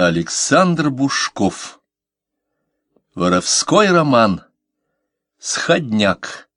Александр Бушков. Воровской роман. Сходняк.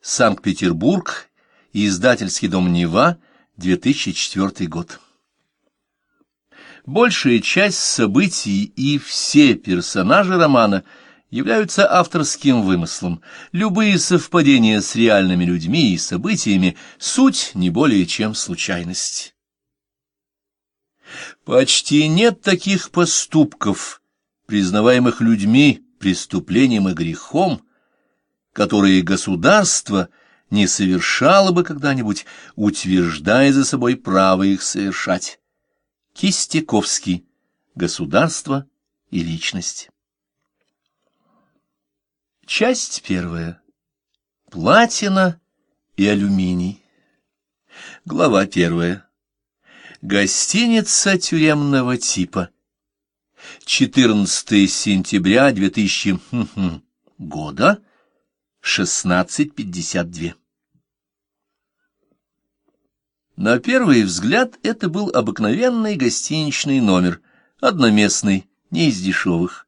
Санкт-Петербург. Издательский дом Нева 2004 год. Большая часть событий и все персонажи романа являются авторским вымыслом. Любые совпадения с реальными людьми и событиями — суть не более чем случайность. Почти нет таких поступков, признаваемых людьми преступлением и грехом, которые государство не совершало бы когда-нибудь, утверждая за собой право их совершать. Кистяковский. Государство и личность. Часть первая. Платина и алюминий. Глава первая. Гостиница тюремного типа. 14 сентября 2000 года, 16.52. На первый взгляд это был обыкновенный гостиничный номер, одноместный, не из дешевых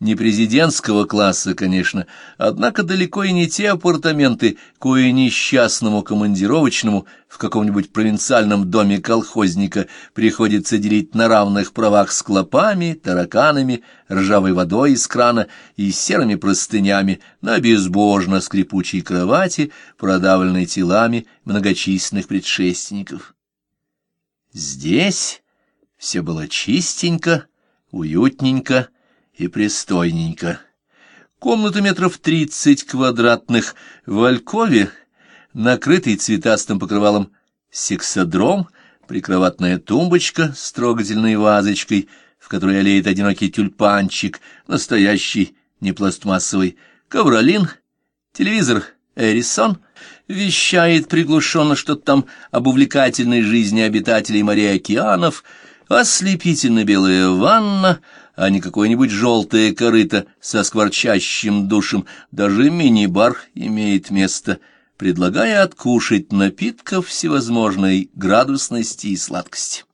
не президентского класса, конечно, однако далеко и не те апартаменты, кое несчастному командировочному в каком-нибудь провинциальном доме колхозника приходится делить на равных правах с клопами, тараканами, ржавой водой из крана и серыми простынями на безбожно скрипучей кровати, продавленной телами многочисленных предшественников. Здесь все было чистенько, уютненько, и пристойненько. Комната метров тридцать квадратных в Алькове, накрытый цветастым покрывалом сексодром, прикроватная тумбочка с трогательной вазочкой, в которой олеет одинокий тюльпанчик, настоящий, не пластмассовый, ковролин, телевизор Эрисон, вещает приглушенно что-то там об увлекательной жизни обитателей морей и океанов, ослепительно белая ванна — а не какое-нибудь желтое корыто со скворчащим душем. Даже мини-бар имеет место, предлагая откушать напитков всевозможной градусности и сладкости.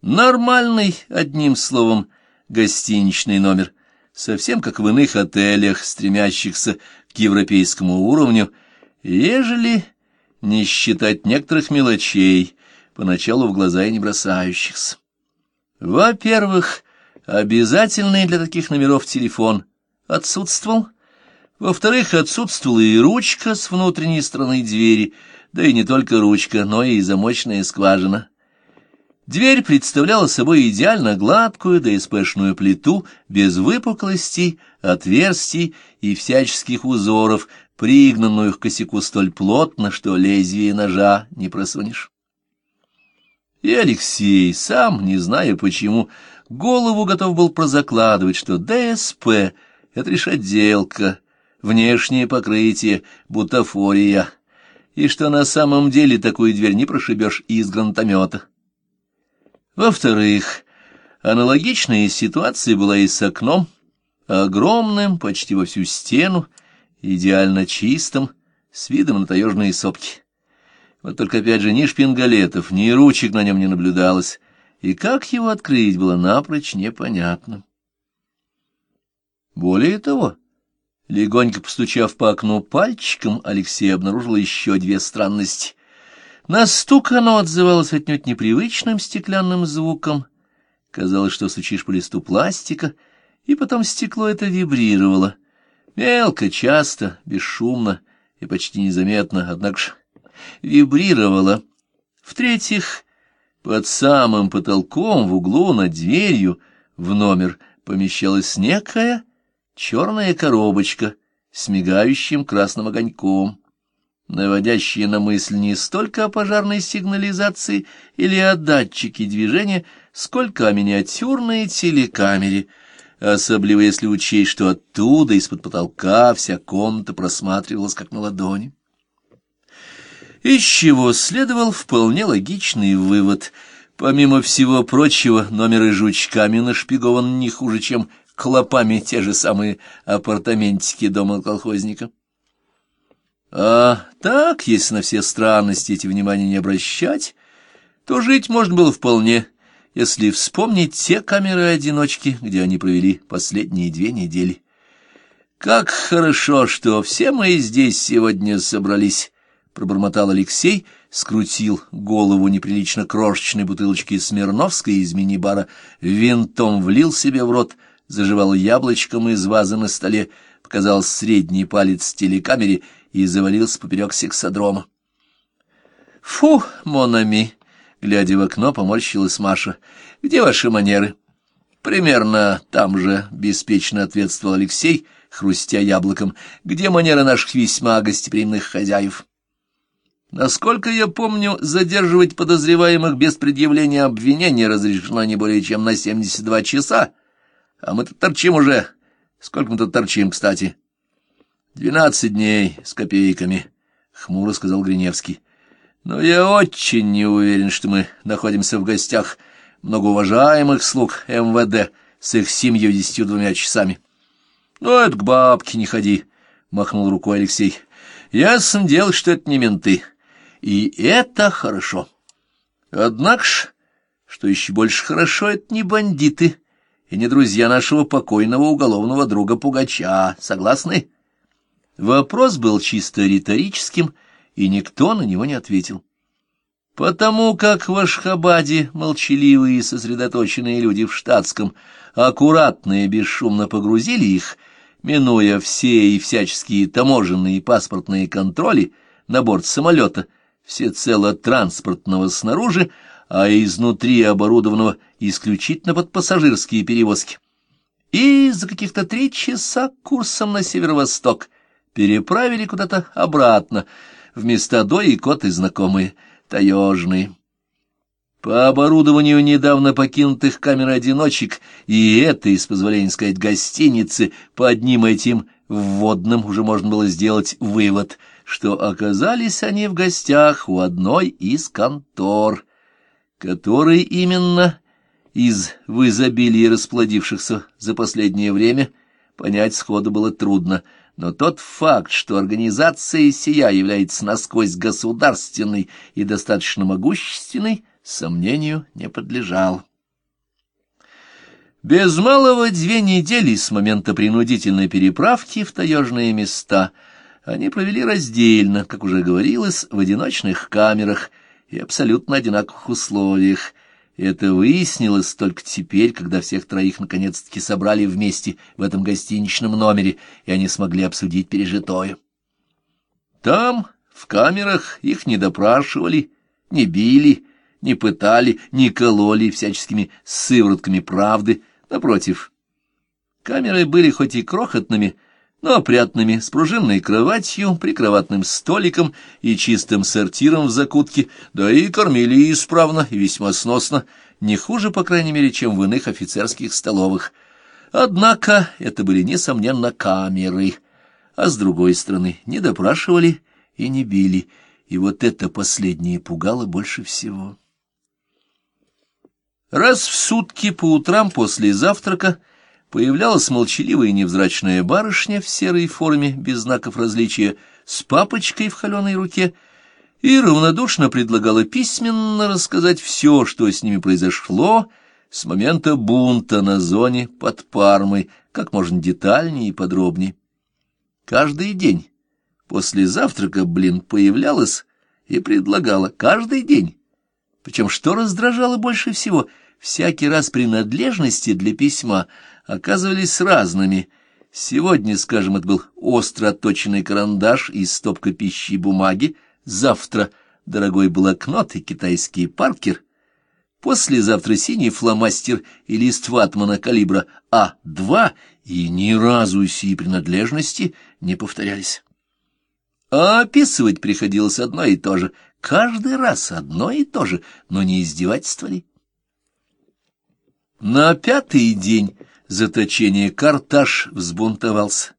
Нормальный, одним словом, гостиничный номер, совсем как в иных отелях, стремящихся к европейскому уровню, ежели не считать некоторых мелочей, поначалу в глаза и не бросающихся. Во-первых, Обязательный для таких номеров телефон отсутствовал. Во-вторых, отсутствовала и ручка с внутренней стороны двери, да и не только ручка, но и замочная скважина. Дверь представляла собой идеально гладкую ДСПшную плиту, без выпуклостей, отверстий и всяческих узоров, пригнанную к косяку столь плотно, что лезвие ножа не просунешь. И Алексей, сам, не зная почему, голову готов был прозакладывать, что ДСП — это лишь отделка, внешнее покрытие, бутафория, и что на самом деле такую дверь не прошибешь из гранатомета. Во-вторых, аналогичная ситуация была и с окном, огромным, почти во всю стену, идеально чистым, с видом на таежные сопки. Вот только опять же ни шпингалетов, ни ручек на нем не наблюдалось, и как его открыть было напрочь непонятно. Более того, легонько постучав по окну пальчиком, Алексей обнаружил еще две странности. На стук оно отзывалось отнюдь непривычным стеклянным звуком. Казалось, что сучишь по листу пластика, и потом стекло это вибрировало. Мелко, часто, бесшумно и почти незаметно, однако же вибрировало. В-третьих, под самым потолком в углу над дверью в номер помещалась некая черная коробочка с мигающим красным огоньком, наводящая на мысль не столько о пожарной сигнализации или о датчике движения, сколько о миниатюрной телекамере, особливо если учесть, что оттуда, из-под потолка, вся комната просматривалась как на ладони. Из чего следовал вполне логичный вывод. Помимо всего прочего, номеры жучками нашпигован не хуже, чем клопами те же самые апартаментики дома колхозника. А так, если на все странности эти внимания не обращать, то жить можно было вполне, если вспомнить те камеры-одиночки, где они провели последние две недели. «Как хорошо, что все мы здесь сегодня собрались», — пробормотал Алексей, скрутил голову неприлично крошечной бутылочки Смирновской из мини-бара, винтом влил себе в рот, заживал яблочком из вазы на столе, показал средний палец телекамере и завалился поперек сексодрома. «Фу, Монами!» — глядя в окно, поморщилась Маша. «Где ваши манеры?» «Примерно там же», — беспечно ответствовал Алексей, хрустя яблоком. «Где манеры наших весьма гостеприимных хозяев?» Насколько я помню, задерживать подозреваемых без предъявления обвинения разрешено не более чем на 72 часа, а мы тут торчим уже. Сколько мы тут торчим, кстати? Двенадцать дней с копейками, — хмуро сказал Гриневский. Но я очень не уверен, что мы находимся в гостях многоуважаемых слуг МВД с их семьюдесятью двумя часами. — Ну, это к бабке не ходи, — махнул рукой Алексей. — Ясно дело, что это не менты. И это хорошо. Однако ж, что еще больше хорошо, это не бандиты и не друзья нашего покойного уголовного друга Пугача. Согласны? Вопрос был чисто риторическим, и никто на него не ответил. Потому как в Ашхабаде молчаливые и сосредоточенные люди в штатском аккуратно и бесшумно погрузили их, минуя все и всяческие таможенные и паспортные контроли на борт самолета, всецело транспортного снаружи, а изнутри оборудованного исключительно под пассажирские перевозки. И за каких-то три часа курсом на северо-восток переправили куда-то обратно, в места до и коты знакомые, таежные. По оборудованию недавно покинутых камер-одиночек и этой, с позволения сказать, гостиницы, по одним этим вводным уже можно было сделать вывод, что оказались они в гостях у одной из контор, которой именно из в изобилии расплодившихся за последнее время понять сходу было трудно, но тот факт, что организация сия является насквозь государственной и достаточно могущественной, сомнению не подлежал. Без малого две недели с момента принудительной переправки в таежные места они провели раздельно, как уже говорилось, в одиночных камерах и абсолютно одинаковых условиях, это выяснилось только теперь, когда всех троих наконец-таки собрали вместе в этом гостиничном номере, и они смогли обсудить пережитое. Там, в камерах, их не допрашивали, не били, не пытали, не кололи всяческими сыворотками правды. Напротив, камеры были хоть и крохотными, но опрятными, с пружинной кроватью, прикроватным столиком и чистым сортиром в закутке, да и кормили исправно и весьма сносно, не хуже, по крайней мере, чем в иных офицерских столовых. Однако это были, несомненно, камеры, а с другой стороны не допрашивали и не били, и вот это последнее пугало больше всего. Раз в сутки по утрам после завтрака появлялась молчаливая невзрачная барышня в серой форме, без знаков различия, с папочкой в холеной руке, и равнодушно предлагала письменно рассказать все, что с ними произошло с момента бунта на зоне под Пармой, как можно детальнее и подробнее. Каждый день после завтрака, блин, появлялась и предлагала каждый день. Причем что раздражало больше всего, всякий раз принадлежности для письма — оказывались разными. Сегодня, скажем, это был остро отточенный карандаш и стопка пищи и бумаги, завтра дорогой блокнот и китайский паркер, послезавтра синий фломастер и лист ватмана калибра А2, и ни разу сии принадлежности не повторялись. А описывать приходилось одно и то же, каждый раз одно и то же, но не издевательство ли? На пятый день заточения Карташ взбунтовался.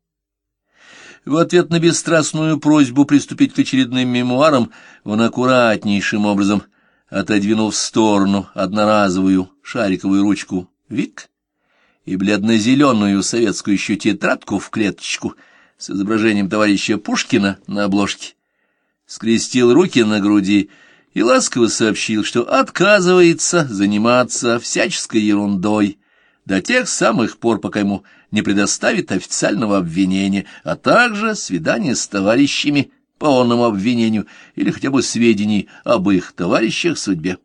В ответ на бесстрастную просьбу приступить к очередным мемуарам он аккуратнейшим образом отодвинул в сторону одноразовую шариковую ручку «Вик» и бледно-зеленую советскую еще тетрадку в клеточку с изображением товарища Пушкина на обложке, скрестил руки на груди и ласково сообщил, что отказывается заниматься всяческой ерундой до тех самых пор, пока ему не предоставит официального обвинения, а также свидания с товарищами по онному обвинению или хотя бы сведений об их товарищах судьбе.